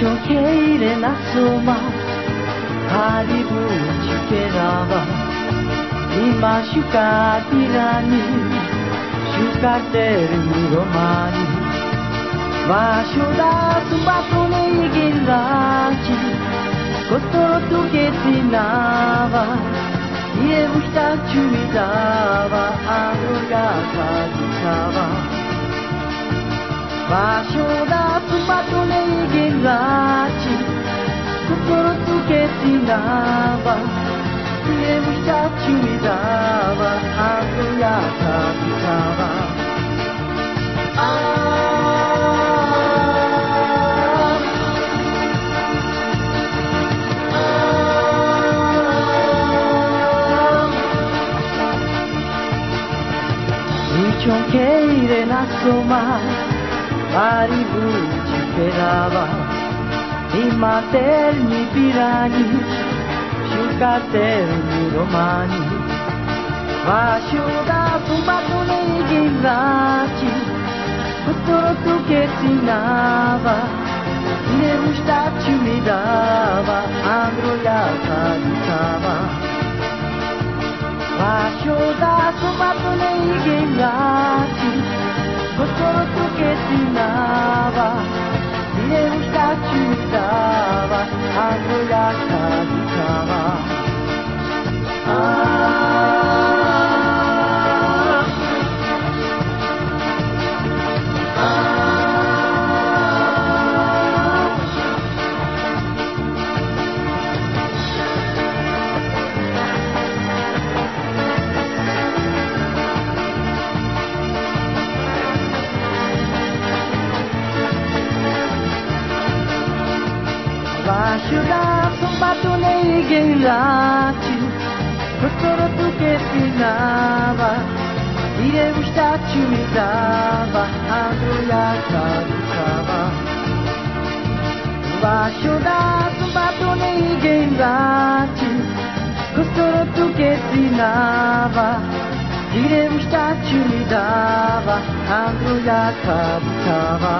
kökeyle nasılmaz Hadi bu çıkera var İma şu katilani Şu karteri romani Başoda tsubato no igerachi Kotoro toketi nava Ie buhita chumidawa Ano ga kazukawa Başoda tsubato no らし心つけてならば眠した君だわ鮮やかにだばああ受け入れなそまありぶちけらば materni pirani, shukaterni romani, vashuda fumato nei ginzachi, futuro tu que ensinava, meu estácio me dava, androlhava de tava. Vashuda fumato nei ginzachi, futuro tu que ensinava, Nașura sunt batune gelaci Prostoro tu che spinava Ire ustaciu mi dava Andruia caducava Nașura sunt batune gelaci Prostoro tu che spinava Ire ustaciu mi dava Andruia caducava